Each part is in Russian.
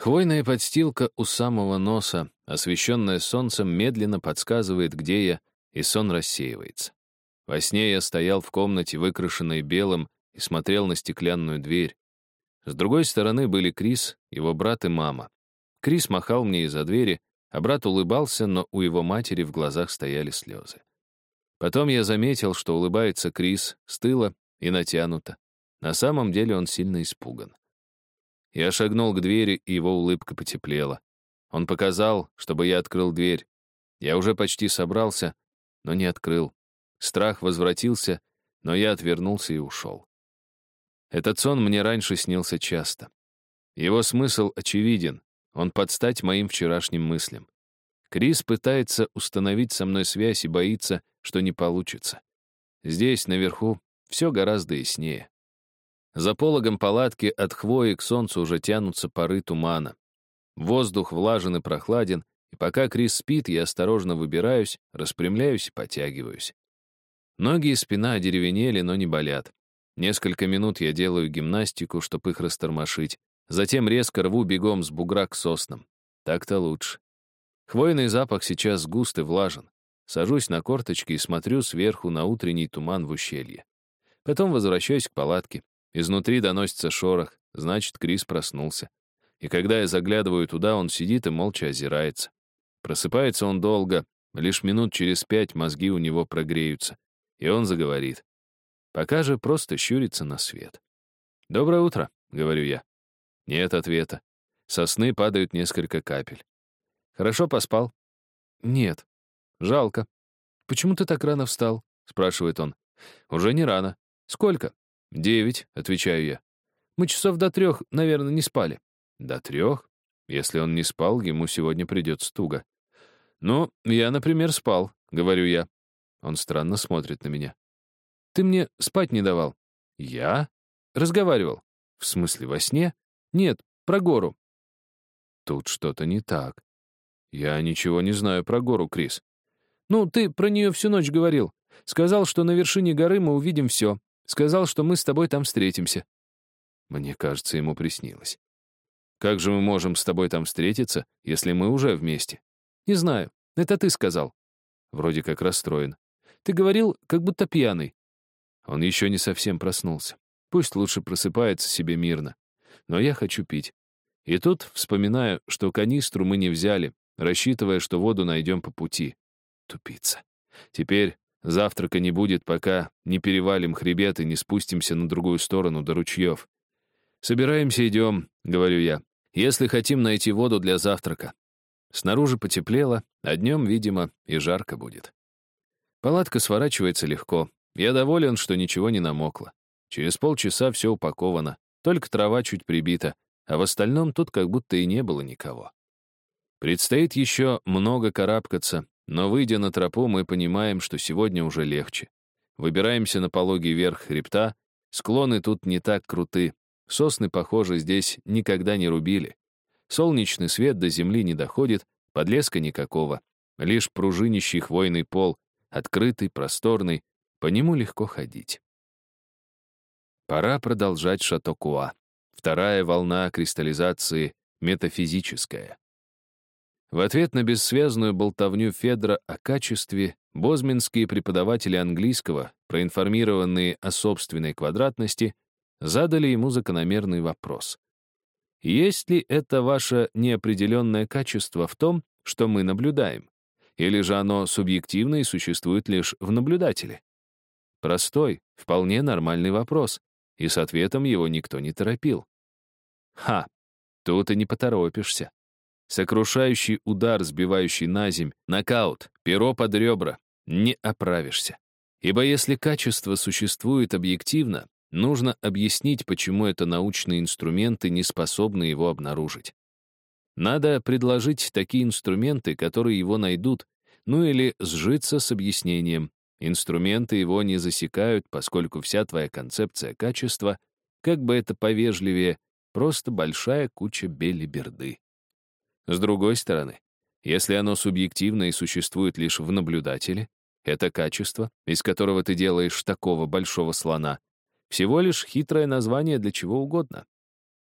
Хвойная подстилка у самого носа, освещенная солнцем, медленно подсказывает, где я, и сон рассеивается. Во сне я стоял в комнате, выкрашенной белым, и смотрел на стеклянную дверь. С другой стороны были Крис, его брат и мама. Крис махал мне из-за двери, а брат улыбался, но у его матери в глазах стояли слезы. Потом я заметил, что улыбается Крис, стыло и натянуто. На самом деле он сильно испуган. Я шагнул к двери, и его улыбка потеплела. Он показал, чтобы я открыл дверь. Я уже почти собрался, но не открыл. Страх возвратился, но я отвернулся и ушел. Этот сон мне раньше снился часто. Его смысл очевиден. Он подстать моим вчерашним мыслям. Крис пытается установить со мной связь и боится, что не получится. Здесь, наверху, все гораздо яснее. За пологом палатки от хвои к солнцу уже тянутся пары тумана. Воздух влажен и прохладен, и пока Крис спит, я осторожно выбираюсь, распрямляюсь и потягиваюсь. Ноги и спина одеревенели, но не болят. Несколько минут я делаю гимнастику, чтобы их растормошить. Затем резко рву бегом с бугра к соснам. Так-то лучше. Хвойный запах сейчас густ и влажен. Сажусь на корточки и смотрю сверху на утренний туман в ущелье. Потом возвращаюсь к палатке. Изнутри доносится шорох, значит, Крис проснулся. И когда я заглядываю туда, он сидит и молча озирается. Просыпается он долго, лишь минут через пять мозги у него прогреются, и он заговорит. Пока же просто щурится на свет. «Доброе утро», — говорю я. Нет ответа. Со сны падают несколько капель. «Хорошо поспал?» «Нет». «Жалко». «Почему ты так рано встал?» — спрашивает он. «Уже не рано. Сколько?» «Девять», — отвечаю я. «Мы часов до трех, наверное, не спали». «До трех? Если он не спал, ему сегодня придется туго». «Ну, я, например, спал», — говорю я. Он странно смотрит на меня. «Ты мне спать не давал». «Я?» «Разговаривал». «В смысле, во сне?» «Нет, про гору». Тут что-то не так. Я ничего не знаю про гору, Крис. Ну, ты про нее всю ночь говорил. Сказал, что на вершине горы мы увидим все. Сказал, что мы с тобой там встретимся. Мне кажется, ему приснилось. Как же мы можем с тобой там встретиться, если мы уже вместе? Не знаю. Это ты сказал. Вроде как расстроен. Ты говорил, как будто пьяный. Он еще не совсем проснулся. Пусть лучше просыпается себе мирно. Но я хочу пить. И тут вспоминаю, что канистру мы не взяли, рассчитывая, что воду найдем по пути. Тупица. Теперь Завтрака не будет, пока не перевалим хребет и не спустимся на другую сторону до ручьев. «Собираемся, идем», — говорю я, «если хотим найти воду для завтрака». Снаружи потеплело, а днем, видимо, и жарко будет. Палатка сворачивается легко. Я доволен, что ничего не намокло. Через полчаса все упаковано, только трава чуть прибита, а в остальном тут как будто и не было никого. Предстоит еще много карабкаться, но, выйдя на тропу, мы понимаем, что сегодня уже легче. Выбираемся на пологий верх хребта, склоны тут не так круты, сосны, похоже, здесь никогда не рубили. Солнечный свет до земли не доходит, подлеска никакого, лишь пружинищий хвойный пол, открытый, просторный, по нему легко ходить. Пора продолжать Шатокуа. Вторая волна кристаллизации метафизическая. В ответ на бессвязную болтовню Федора о качестве, бозминские преподаватели английского, проинформированные о собственной квадратности, задали ему закономерный вопрос. Есть ли это ваше неопределенное качество в том, что мы наблюдаем? Или же оно субъективно и существует лишь в наблюдателе? Простой, вполне нормальный вопрос, и с ответом его никто не торопил. Ха, тут и не поторопишься. Сокрушающий удар, сбивающий на земь, нокаут, перо под ребра. Не оправишься. Ибо если качество существует объективно, нужно объяснить, почему это научные инструменты не способны его обнаружить. Надо предложить такие инструменты, которые его найдут, ну или сжиться с объяснением. Инструменты его не засекают, поскольку вся твоя концепция качества, как бы это повежливее, просто большая куча белиберды. С другой стороны, если оно субъективно и существует лишь в наблюдателе, это качество, из которого ты делаешь такого большого слона, всего лишь хитрое название для чего угодно.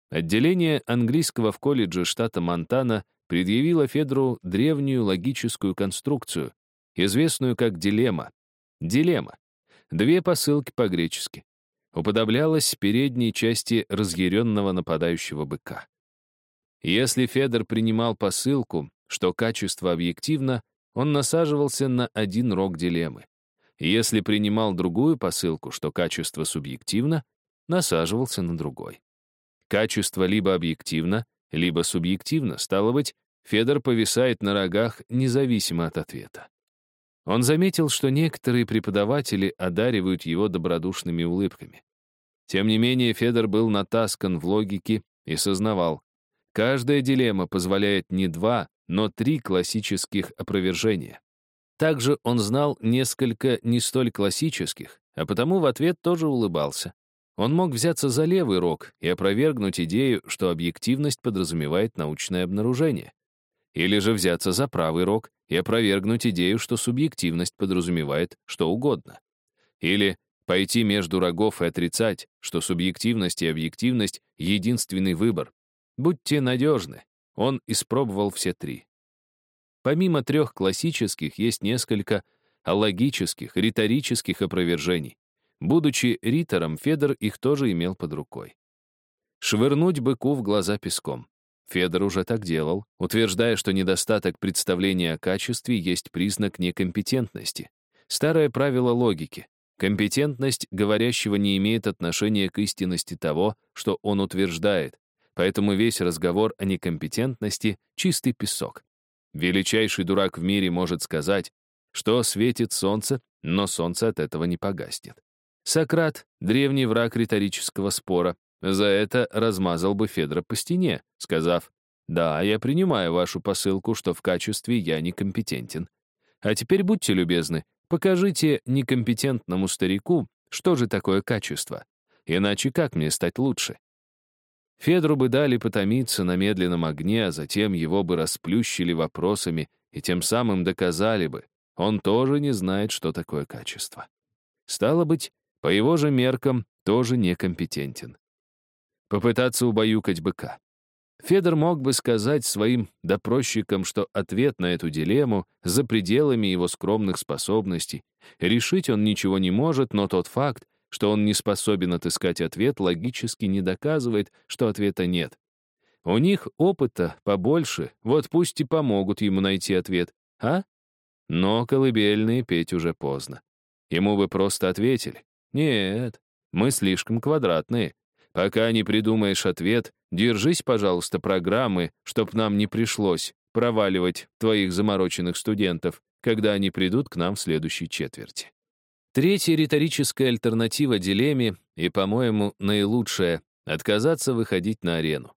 Отделение английского в колледже штата Монтана предъявило Федору древнюю логическую конструкцию, известную как дилемма. Дилемма. Две посылки по-гречески. Уподоблялась передней части разъяренного нападающего быка. Если Федор принимал посылку, что качество объективно, он насаживался на один рог дилеммы. Если принимал другую посылку, что качество субъективно, насаживался на другой. Качество либо объективно, либо субъективно, стало быть, Федор повисает на рогах независимо от ответа. Он заметил, что некоторые преподаватели одаривают его добродушными улыбками. Тем не менее, Федор был натаскан в логике и сознавал, каждая дилемма позволяет не два, но три классических опровержения. Также он знал несколько не столь классических, а потому в ответ тоже улыбался. Он мог взяться за левый рог и опровергнуть идею, что объективность подразумевает научное обнаружение. Или же взяться за правый рог и опровергнуть идею, что субъективность подразумевает что угодно. Или пойти между рогов и отрицать, что субъективность и объективность — единственный выбор. Будьте надежны. Он испробовал все три. Помимо трех классических, есть несколько аллогических, риторических опровержений. Будучи ритором, Федор их тоже имел под рукой. Швырнуть быку в глаза песком. Федор уже так делал, утверждая, что недостаток представления о качестве есть признак некомпетентности. Старое правило логики. Компетентность говорящего не имеет отношения к истинности того, что он утверждает, поэтому весь разговор о некомпетентности — чистый песок. Величайший дурак в мире может сказать, что светит солнце, но солнце от этого не погаснет. Сократ — древний враг риторического спора. За это размазал бы Федора по стене, сказав, «Да, я принимаю вашу посылку, что в качестве я некомпетентен. А теперь будьте любезны, покажите некомпетентному старику, что же такое качество. Иначе как мне стать лучше?» Федру бы дали потомиться на медленном огне, а затем его бы расплющили вопросами и тем самым доказали бы, он тоже не знает, что такое качество. Стало быть, по его же меркам тоже некомпетентен. Попытаться убаюкать быка. Федор мог бы сказать своим допросчикам, что ответ на эту дилемму за пределами его скромных способностей. Решить он ничего не может, но тот факт, что он не способен отыскать ответ, логически не доказывает, что ответа нет. У них опыта побольше, вот пусть и помогут ему найти ответ, а? Но колыбельные петь уже поздно. Ему бы просто ответили. Нет, мы слишком квадратные. Пока не придумаешь ответ, держись, пожалуйста, программы, чтоб нам не пришлось проваливать твоих замороченных студентов, когда они придут к нам в следующей четверти. Третья риторическая альтернатива дилемме и, по-моему, наилучшая — отказаться выходить на арену.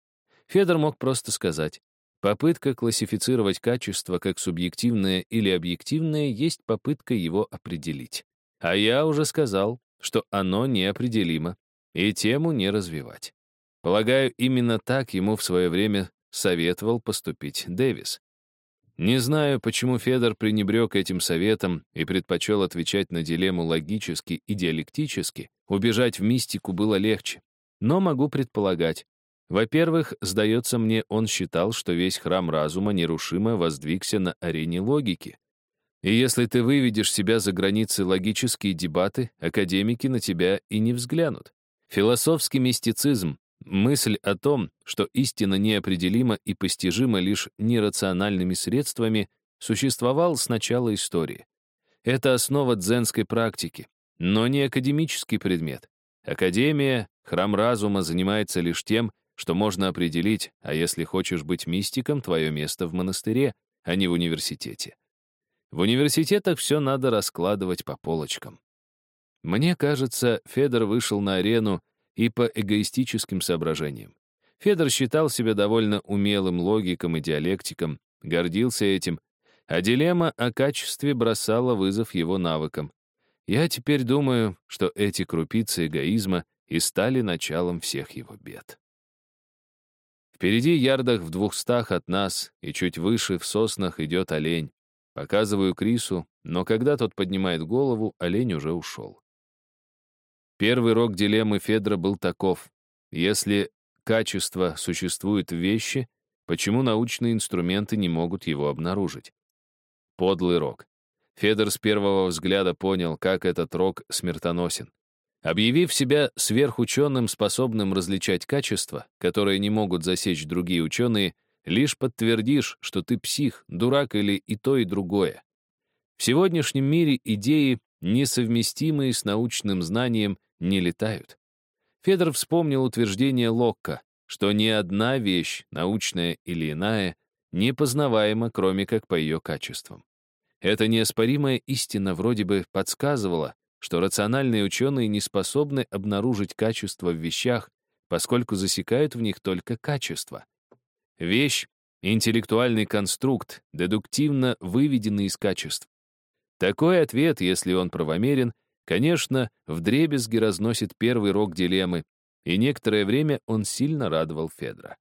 Федор мог просто сказать, попытка классифицировать качество как субъективное или объективное есть попытка его определить. А я уже сказал, что оно неопределимо, и тему не развивать. Полагаю, именно так ему в свое время советовал поступить Дэвис. Не знаю, почему Федор пренебрег этим советом и предпочел отвечать на дилемму логически и диалектически, убежать в мистику было легче. Но могу предполагать. Во-первых, сдается мне, он считал, что весь храм разума нерушимо воздвигся на арене логики. И если ты выведешь себя за границы логические дебаты, академики на тебя и не взглянут. Философский мистицизм Мысль о том, что истина неопределима и постижима лишь нерациональными средствами, существовал с начала истории. Это основа дзенской практики, но не академический предмет. Академия, храм разума занимается лишь тем, что можно определить, а если хочешь быть мистиком, твое место в монастыре, а не в университете. В университетах все надо раскладывать по полочкам. Мне кажется, Федор вышел на арену и по эгоистическим соображениям. Федор считал себя довольно умелым логиком и диалектиком, гордился этим, а дилемма о качестве бросала вызов его навыкам. Я теперь думаю, что эти крупицы эгоизма и стали началом всех его бед. Впереди ярдах в двухстах от нас и чуть выше в соснах идет олень. Показываю Крису, но когда тот поднимает голову, олень уже ушел. Первый рок дилеммы Федора был таков. Если качество существует в вещи, почему научные инструменты не могут его обнаружить? Подлый рок. Федор с первого взгляда понял, как этот рок смертоносен. Объявив себя сверхученым, способным различать качества, которые не могут засечь другие ученые, лишь подтвердишь, что ты псих, дурак или и то, и другое. В сегодняшнем мире идеи, несовместимые с научным знанием, не летают. Федор вспомнил утверждение Локка, что ни одна вещь, научная или иная, не познаваема, кроме как по ее качествам. Эта неоспоримая истина вроде бы подсказывала, что рациональные ученые не способны обнаружить качество в вещах, поскольку засекают в них только качество. Вещь — интеллектуальный конструкт, дедуктивно выведенный из качеств. Такой ответ, если он правомерен, конечно, вдребезги разносит первый рог дилеммы, и некоторое время он сильно радовал Федора.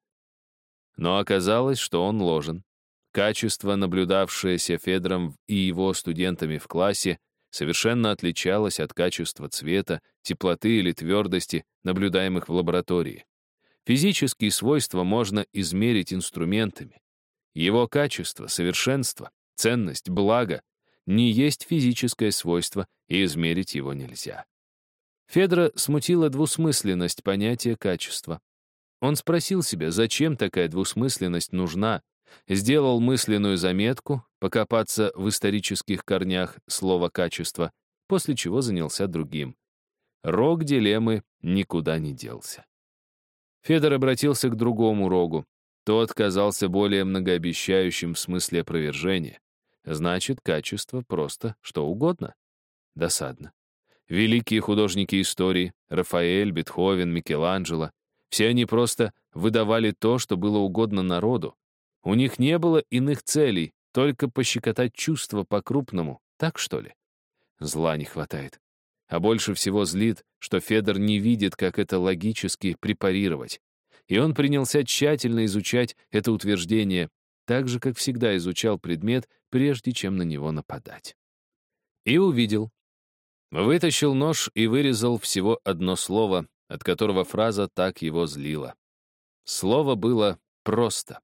Но оказалось, что он ложен. Качество, наблюдавшееся Федором и его студентами в классе, совершенно отличалось от качества цвета, теплоты или твердости, наблюдаемых в лаборатории. Физические свойства можно измерить инструментами. Его качество, совершенство, ценность, благо не есть физическое свойство, и измерить его нельзя. Федора смутила двусмысленность понятия качества. Он спросил себя, зачем такая двусмысленность нужна, сделал мысленную заметку, покопаться в исторических корнях слова «качество», после чего занялся другим. Рог дилеммы никуда не делся. Федор обратился к другому рогу. Тот казался более многообещающим в смысле опровержения. Значит, качество просто что угодно. Досадно. Великие художники истории — Рафаэль, Бетховен, Микеланджело — все они просто выдавали то, что было угодно народу, у них не было иных целей, только пощекотать чувства по-крупному, так что ли? Зла не хватает. А больше всего злит, что Федор не видит, как это логически препарировать. И он принялся тщательно изучать это утверждение, так же, как всегда изучал предмет, прежде чем на него нападать. И увидел. Вытащил нож и вырезал всего одно слово, от которого фраза так его злила. Слово было «просто».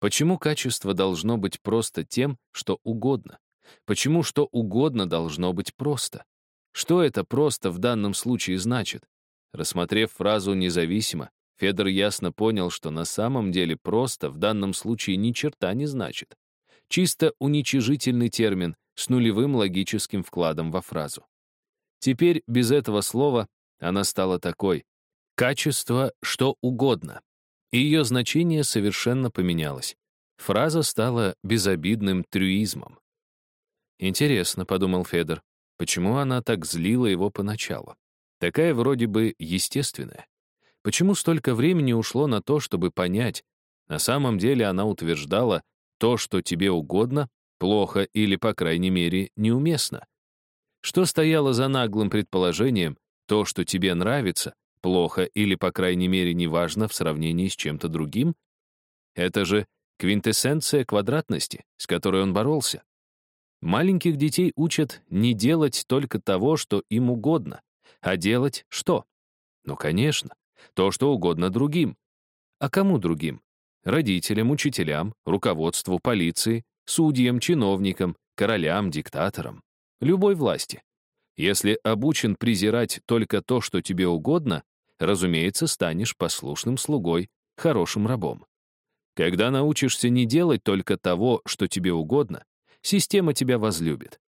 Почему качество должно быть просто тем, что угодно? Почему что угодно должно быть просто? Что это просто в данном случае значит? Рассмотрев фразу «независимо», Федор ясно понял, что на самом деле просто в данном случае ни черта не значит. Чисто уничижительный термин с нулевым логическим вкладом во фразу. Теперь без этого слова она стала такой. Качество что угодно и ее значение совершенно поменялось. Фраза стала безобидным трюизмом. «Интересно», — подумал Федор, — «почему она так злила его поначалу? Такая вроде бы естественная. Почему столько времени ушло на то, чтобы понять? На самом деле она утверждала, то, что тебе угодно, плохо или, по крайней мере, неуместно. Что стояло за наглым предположением, то, что тебе нравится, плохо или, по крайней мере, неважно в сравнении с чем-то другим? Это же квинтэссенция квадратности, с которой он боролся. Маленьких детей учат не делать только того, что им угодно, а делать что? Ну, конечно, то, что угодно другим. А кому другим? Родителям, учителям, руководству, полиции, судьям, чиновникам, королям, диктаторам. Любой власти. Если обучен презирать только то, что тебе угодно, разумеется, станешь послушным слугой, хорошим рабом. Когда научишься не делать только того, что тебе угодно, система тебя возлюбит.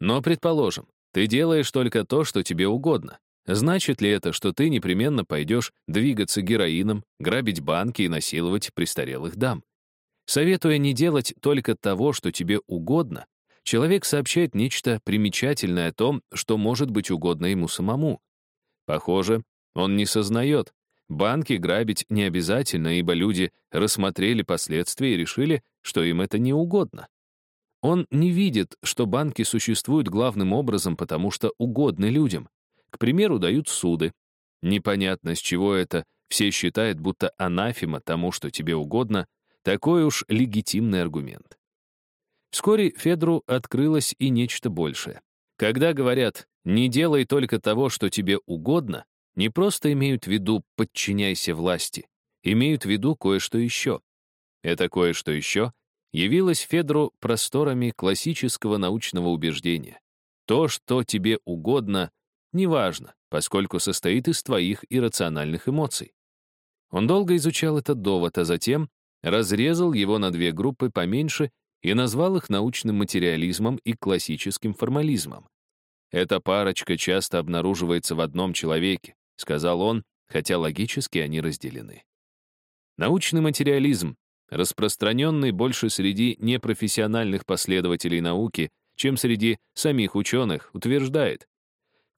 Но, предположим, ты делаешь только то, что тебе угодно. Значит ли это, что ты непременно пойдешь двигаться героином, грабить банки и насиловать престарелых дам? Советуя не делать только того, что тебе угодно, человек сообщает нечто примечательное о том, что может быть угодно ему самому. Похоже, он не сознает. Банки грабить не обязательно, ибо люди рассмотрели последствия и решили, что им это не угодно. Он не видит, что банки существуют главным образом, потому что угодны людям. К примеру, дают суды. Непонятно, с чего это, все считают, будто анафема тому, что тебе угодно, такой уж легитимный аргумент. Вскоре Федру открылось и нечто большее. Когда говорят «не делай только того, что тебе угодно», не просто имеют в виду «подчиняйся власти» имеют в виду кое-что еще. Это кое-что еще явилось Федру просторами классического научного убеждения. То, что тебе угодно, неважно, поскольку состоит из твоих иррациональных эмоций. Он долго изучал этот довод, а затем разрезал его на две группы поменьше и назвал их научным материализмом и классическим формализмом. «Эта парочка часто обнаруживается в одном человеке», — сказал он, хотя логически они разделены. Научный материализм, распространенный больше среди непрофессиональных последователей науки, чем среди самих ученых, утверждает,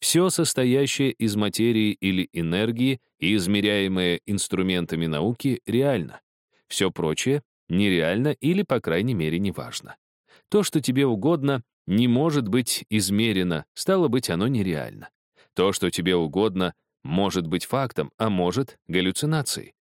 все состоящее из материи или энергии и измеряемое инструментами науки реально. Все прочее нереально или, по крайней мере, неважно. То, что тебе угодно, не может быть измерено, стало быть, оно нереально. То, что тебе угодно, может быть фактом, а может — галлюцинацией.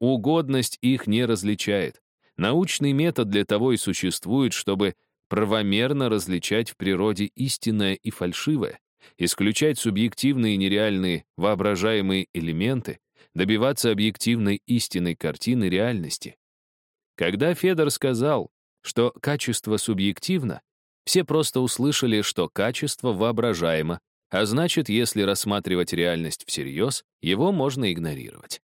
Угодность их не различает. Научный метод для того и существует, чтобы правомерно различать в природе истинное и фальшивое, исключать субъективные нереальные воображаемые элементы, добиваться объективной истинной картины реальности. Когда Федор сказал, что качество субъективно, все просто услышали, что качество воображаемо, а значит, если рассматривать реальность всерьез, его можно игнорировать.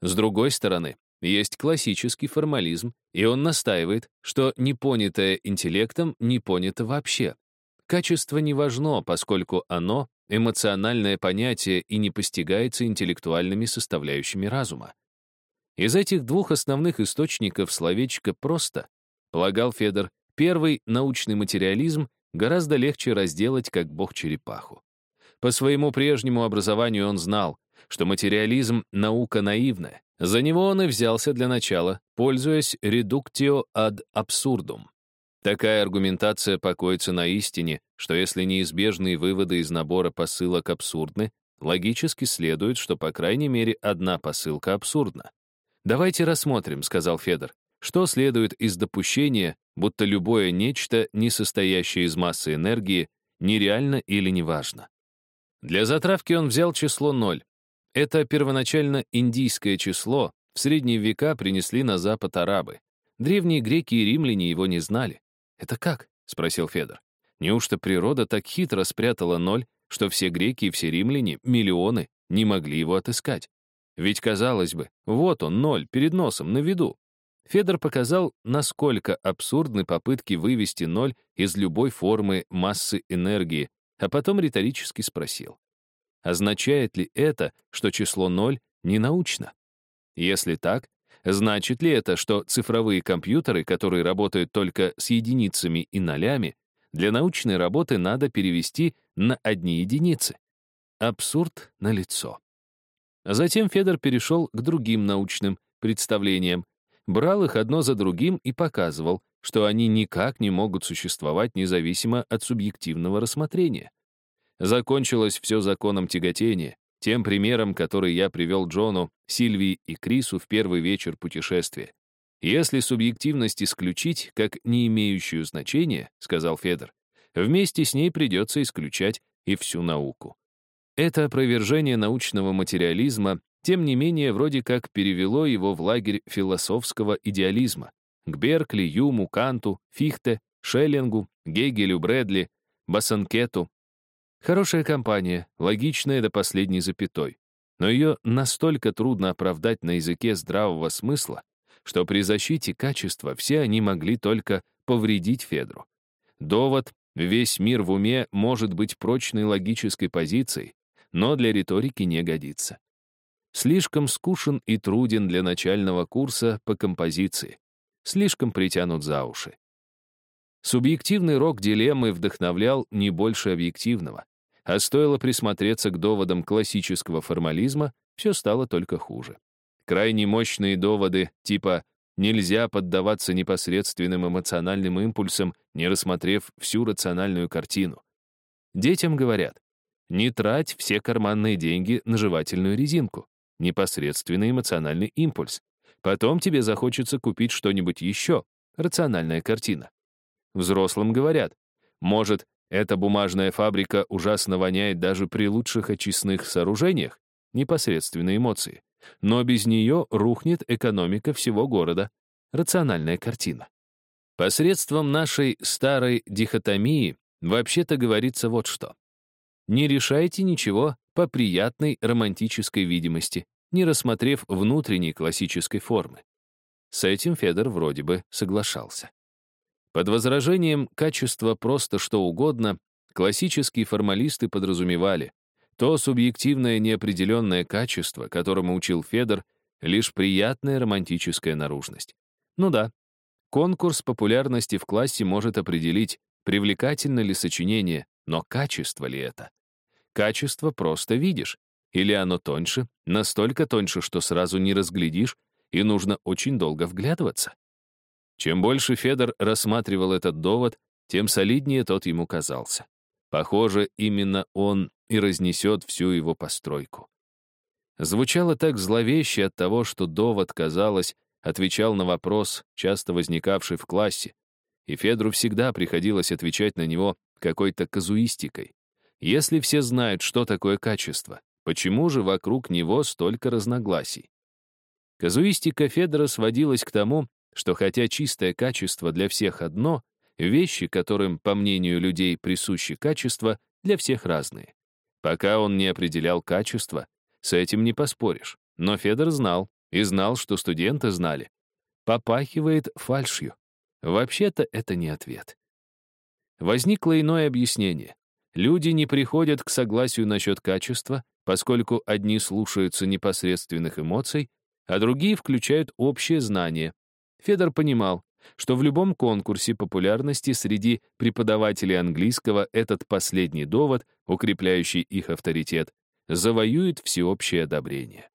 С другой стороны, есть классический формализм, и он настаивает, что непонятое интеллектом не понято вообще. Качество не важно, поскольку оно — эмоциональное понятие и не постигается интеллектуальными составляющими разума. Из этих двух основных источников словечко «просто», полагал Федор, первый научный материализм гораздо легче разделать, как бог черепаху. По своему прежнему образованию он знал, что материализм — наука наивная. За него он и взялся для начала, пользуясь редуктио ad absurdum. Такая аргументация покоится на истине, что если неизбежные выводы из набора посылок абсурдны, логически следует, что по крайней мере одна посылка абсурдна. «Давайте рассмотрим», — сказал Федор, что следует из допущения, будто любое нечто, не состоящее из массы энергии, нереально или неважно. Для затравки он взял число 0. Это первоначально индийское число, в средние века принесли на Запад арабы. Древние греки и римляне его не знали. «Это как?» — спросил Федор. «Неужто природа так хитро спрятала ноль, что все греки и все римляне, миллионы, не могли его отыскать?» Ведь, казалось бы, вот он, ноль, перед носом, на виду. Федор показал, насколько абсурдны попытки вывести ноль из любой формы массы энергии, а потом риторически спросил. Означает ли это, что число ноль не научно? Если так, значит ли это, что цифровые компьютеры, которые работают только с единицами и нолями, для научной работы надо перевести на одни единицы? Абсурд на лицо. Затем Федор перешел к другим научным представлениям, брал их одно за другим и показывал, что они никак не могут существовать независимо от субъективного рассмотрения. Закончилось все законом тяготения, тем примером, который я привел Джону, Сильвии и Крису в первый вечер путешествия. «Если субъективность исключить как не имеющую значения, — сказал Федор, — вместе с ней придется исключать и всю науку. Это опровержение научного материализма, тем не менее, вроде как перевело его в лагерь философского идеализма, к Беркли, Юму, Канту, Фихте, Шеллингу, Гегелю, Брэдли, Бассанкету. Хорошая компания, логичная до последней запятой. Но ее настолько трудно оправдать на языке здравого смысла, что при защите качества все они могли только повредить Федру. Довод «весь мир в уме» может быть прочной логической позицией, но для риторики не годится. Слишком скушен и труден для начального курса по композиции. Слишком притянут за уши. Субъективный рок дилеммы вдохновлял не больше объективного. А стоило присмотреться к доводам классического формализма, все стало только хуже. Крайне мощные доводы, типа «нельзя поддаваться непосредственным эмоциональным импульсам, не рассмотрев всю рациональную картину». Детям говорят, не трать все карманные деньги на жевательную резинку. Непосредственный эмоциональный импульс. Потом тебе захочется купить что-нибудь еще. Рациональная картина. Взрослым говорят, может, эта бумажная фабрика ужасно воняет даже при лучших очистных сооружениях? Непосредственные эмоции. но без нее рухнет экономика всего города. Рациональная картина. Посредством нашей старой дихотомии вообще-то говорится вот что. Не решайте ничего по приятной романтической видимости, не рассмотрев внутренней классической формы. С этим Федор вроде бы соглашался. Под возражением качества просто что угодно классические формалисты подразумевали то субъективное неопределенное качество, которому учил Федор, лишь приятная романтическая наружность. Ну да, конкурс популярности в классе может определить, привлекательно ли сочинение, но качество ли это? Качество просто видишь, или оно тоньше, настолько тоньше, что сразу не разглядишь, и нужно очень долго вглядываться. Чем больше Федор рассматривал этот довод, тем солиднее тот ему казался. Похоже, именно он и разнесет всю его постройку. Звучало так зловеще от того, что довод, казалось, отвечал на вопрос, часто возникавший в классе, и Федру всегда приходилось отвечать на него какой-то казуистикой. Если все знают, что такое качество, почему же вокруг него столько разногласий? Казуистика Федора сводилась к тому, что хотя чистое качество для всех одно, вещи, которым, по мнению людей, присущи качества, для всех разные. Пока он не определял качество, с этим не поспоришь. Но Федор знал, и знал, что студенты знали. Попахивает фальшью. Вообще-то это не ответ. Возникло иное объяснение. Люди не приходят к согласию насчет качества, поскольку одни слушаются непосредственных эмоций, а другие включают общее знание. Федор понимал, что в любом конкурсе популярности среди преподавателей английского этот последний довод, укрепляющий их авторитет, завоюет всеобщее одобрение.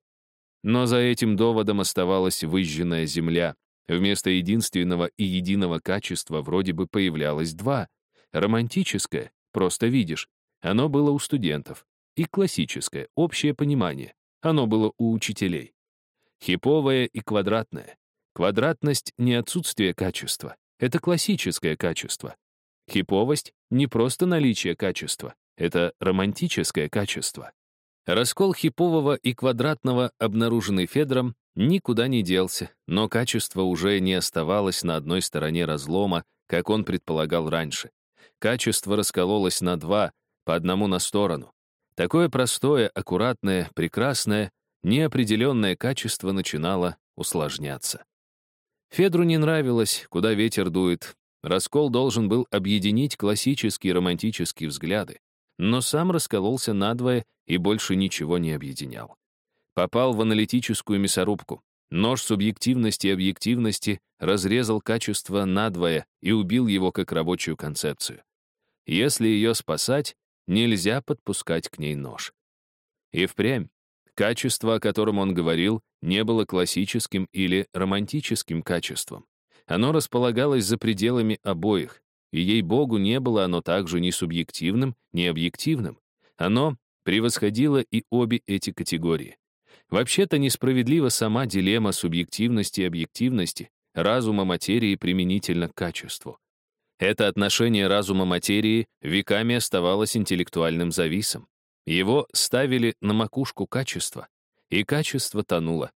Но за этим доводом оставалась выжженная земля. Вместо единственного и единого качества вроде бы появлялось два. Романтическое, просто видишь, оно было у студентов, и классическое, общее понимание, оно было у учителей. Хиповое и квадратное. Квадратность — не отсутствие качества. Это классическое качество. Хиповость — не просто наличие качества. Это романтическое качество. Раскол хипового и квадратного, обнаруженный Федором, никуда не делся, но качество уже не оставалось на одной стороне разлома, как он предполагал раньше. Качество раскололось на два, по одному на сторону. Такое простое, аккуратное, прекрасное неопределенное качество начинало усложняться. Федру не нравилось, куда ветер дует. Раскол должен был объединить классические романтические взгляды, но сам раскололся надвое и больше ничего не объединял. Попал в аналитическую мясорубку. Нож субъективности и объективности разрезал качество надвое и убил его как рабочую концепцию. Если ее спасать, нельзя подпускать к ней нож. И впрямь Качество, о котором он говорил, не было классическим или романтическим качеством. Оно располагалось за пределами обоих, и, ей-богу, не было оно также ни субъективным, ни объективным. Оно превосходило и обе эти категории. Вообще-то несправедлива сама дилемма субъективности и объективности, разума материи применительно к качеству. Это отношение разума материи веками оставалось интеллектуальным зависом. Его ставили на макушку качества, и качество тонуло.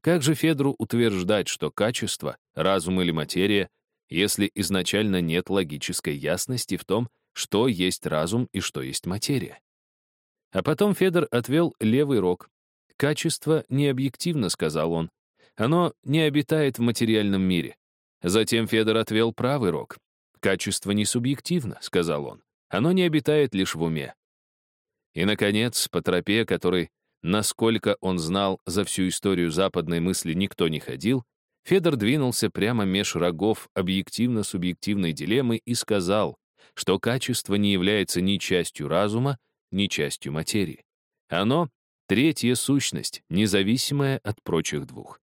Как же Федру утверждать, что качество, разум или материя, если изначально нет логической ясности в том, что есть разум и что есть материя? А потом Федор отвел левый рог. «Качество не объективно», — сказал он. «Оно не обитает в материальном мире». Затем Федор отвел правый рог. «Качество не субъективно», — сказал он. «Оно не обитает лишь в уме. И, наконец, по тропе, которой, насколько он знал, за всю историю западной мысли никто не ходил, Федор двинулся прямо меж рогов объективно-субъективной дилеммы и сказал, что качество не является ни частью разума, ни частью материи. Оно — третья сущность, независимая от прочих двух.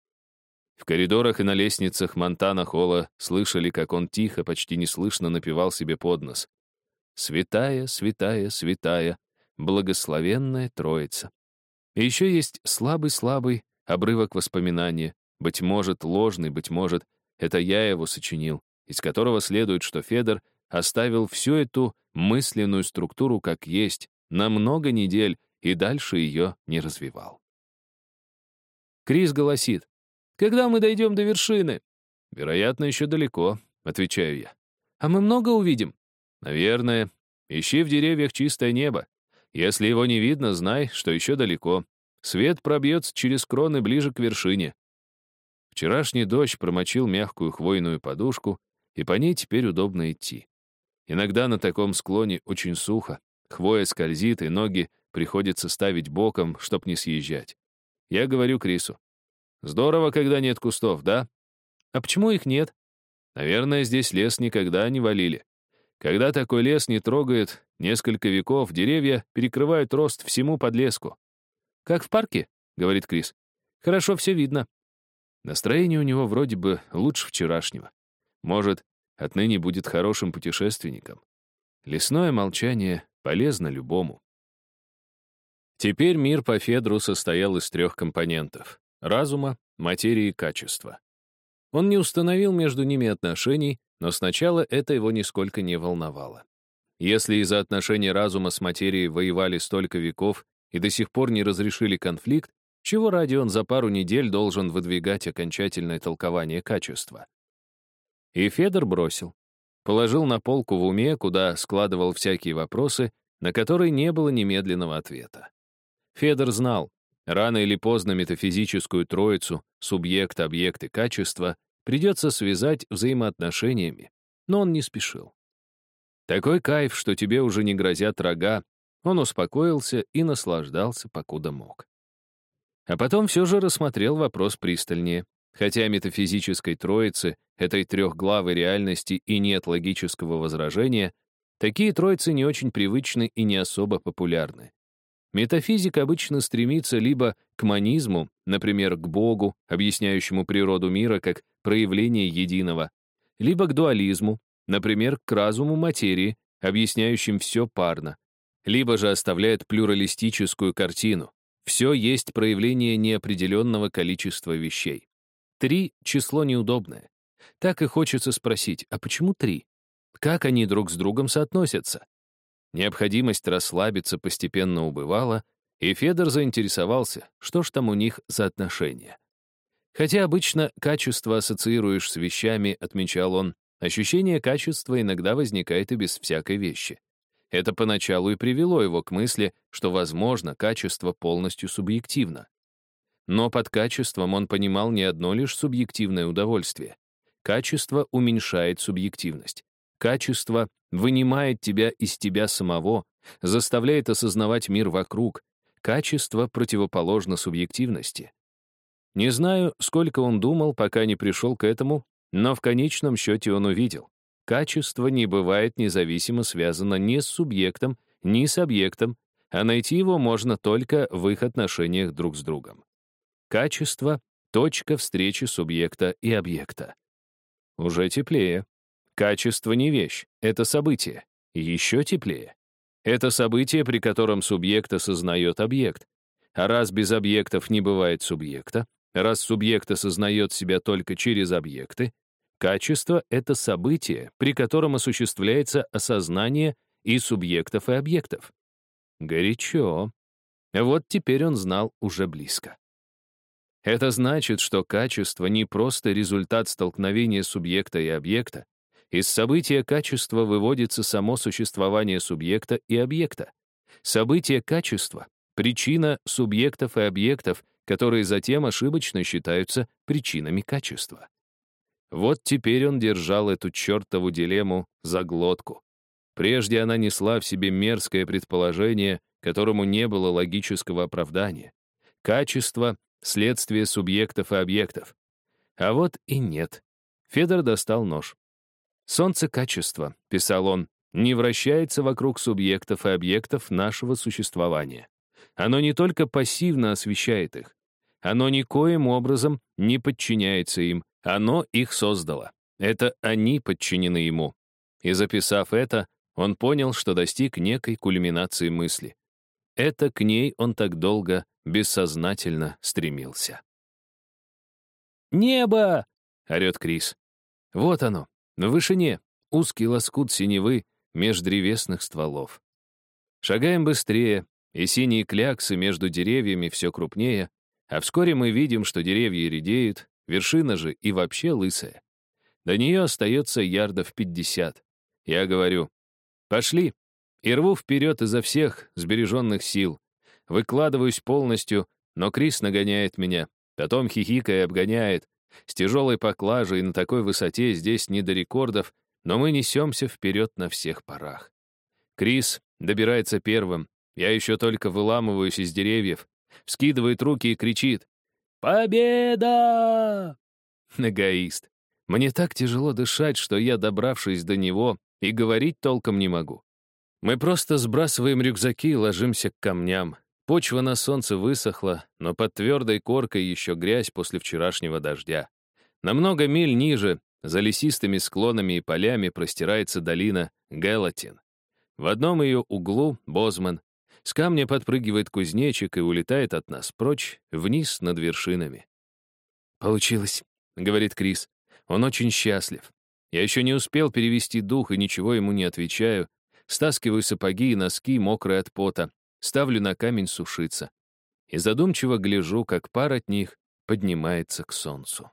В коридорах и на лестницах Монтана Холла слышали, как он тихо, почти неслышно напевал себе под нос. «Святая, святая, святая, благословенная Троица. И еще есть слабый-слабый обрывок воспоминания, быть может, ложный, быть может, это я его сочинил, из которого следует, что Федор оставил всю эту мысленную структуру как есть на много недель и дальше ее не развивал. Крис голосит. «Когда мы дойдем до вершины?» «Вероятно, еще далеко», — отвечаю я. «А мы много увидим?» «Наверное. Ищи в деревьях чистое небо. Если его не видно, знай, что еще далеко. Свет пробьется через кроны ближе к вершине». Вчерашний дождь промочил мягкую хвойную подушку, и по ней теперь удобно идти. Иногда на таком склоне очень сухо, хвоя скользит, и ноги приходится ставить боком, чтоб не съезжать. Я говорю Крису. «Здорово, когда нет кустов, да?» «А почему их нет?» «Наверное, здесь лес никогда не валили. Когда такой лес не трогает несколько веков, деревья перекрывают рост всему подлеску». «Как в парке?» — говорит Крис. «Хорошо все видно». Настроение у него вроде бы лучше вчерашнего. Может, отныне будет хорошим путешественником. Лесное молчание полезно любому. Теперь мир по Федру состоял из трех компонентов — разума, материи и качества. Он не установил между ними отношений, но сначала это его нисколько не волновало. Если из-за отношений разума с материей воевали столько веков и до сих пор не разрешили конфликт, чего ради он за пару недель должен выдвигать окончательное толкование качества? И Федор бросил. Положил на полку в уме, куда складывал всякие вопросы, на которые не было немедленного ответа. Федор знал, рано или поздно метафизическую троицу, субъект, объект и качество придется связать взаимоотношениями, но он не спешил. Такой кайф, что тебе уже не грозят рога, он успокоился и наслаждался, покуда мог. А потом все же рассмотрел вопрос пристальнее. Хотя метафизической троицы, этой трехглавой реальности и нет логического возражения, такие троицы не очень привычны и не особо популярны. Метафизик обычно стремится либо к монизму, например, к Богу, объясняющему природу мира как проявление единого, либо к дуализму, например, к разуму материи, объясняющим все парно, либо же оставляет плюралистическую картину. Все есть проявление неопределенного количества вещей. Три — число неудобное. Так и хочется спросить, а почему три? Как они друг с другом соотносятся? Необходимость расслабиться постепенно убывала, и Федор заинтересовался, что ж там у них за отношения. Хотя обычно качество ассоциируешь с вещами, отмечал он, ощущение качества иногда возникает и без всякой вещи. Это поначалу и привело его к мысли, что, возможно, качество полностью субъективно. Но под качеством он понимал не одно лишь субъективное удовольствие. Качество уменьшает субъективность. Качество вынимает тебя из тебя самого, заставляет осознавать мир вокруг. Качество противоположно субъективности. Не знаю, сколько он думал, пока не пришел к этому, но в конечном счете он увидел. Качество не бывает независимо связано ни с субъектом, ни с объектом, а найти его можно только в их отношениях друг с другом. Качество — точка встречи субъекта и объекта. Уже теплее. Качество не вещь, это событие. еще теплее. Это событие, при котором субъект осознает объект. А раз без объектов не бывает субъекта, раз субъект осознает себя только через объекты, качество — это событие, при котором осуществляется осознание и субъектов, и объектов. Горячо. Вот теперь он знал уже близко. Это значит, что качество не просто результат столкновения субъекта и объекта. Из события качества выводится само существование субъекта и объекта. Событие качества — причина субъектов и объектов, которые затем ошибочно считаются причинами качества. Вот теперь он держал эту чертову дилемму за глотку. Прежде она несла в себе мерзкое предположение, которому не было логического оправдания. Качество следствие субъектов и объектов. А вот и нет. Федор достал нож. «Солнце качества», — писал он, — «не вращается вокруг субъектов и объектов нашего существования. Оно не только пассивно освещает их, оно никоим образом не подчиняется им, оно их создало. Это они подчинены ему». И записав это, он понял, что достиг некой кульминации мысли. Это к ней он так долго бессознательно стремился. «Небо!» — орёт Крис. Вот оно, в вышине, узкий лоскут синевы меж древесных стволов. Шагаем быстрее, и синие кляксы между деревьями все крупнее, А вскоре мы видим, что деревья редеют, вершина же и вообще лысая. До нее остается ярдов пятьдесят. Я говорю, пошли, и рву вперед изо всех сбереженных сил. Выкладываюсь полностью, но Крис нагоняет меня, потом хихикая обгоняет. С тяжелой поклажей на такой высоте здесь не до рекордов, но мы несемся вперед на всех парах. Крис добирается первым, я еще только выламываюсь из деревьев, вскидывает руки и кричит «Победа!» Эгоист. Мне так тяжело дышать, что я, добравшись до него, и говорить толком не могу. Мы просто сбрасываем рюкзаки и ложимся к камням. Почва на солнце высохла, но под твердой коркой еще грязь после вчерашнего дождя. На много миль ниже, за лесистыми склонами и полями, простирается долина Гелатин. В одном ее углу — Бозман. С камня подпрыгивает кузнечик и улетает от нас прочь, вниз над вершинами. «Получилось», — говорит Крис. Он очень счастлив. Я еще не успел перевести дух и ничего ему не отвечаю. Стаскиваю сапоги и носки, мокрые от пота, ставлю на камень сушиться. И задумчиво гляжу, как пар от них поднимается к солнцу.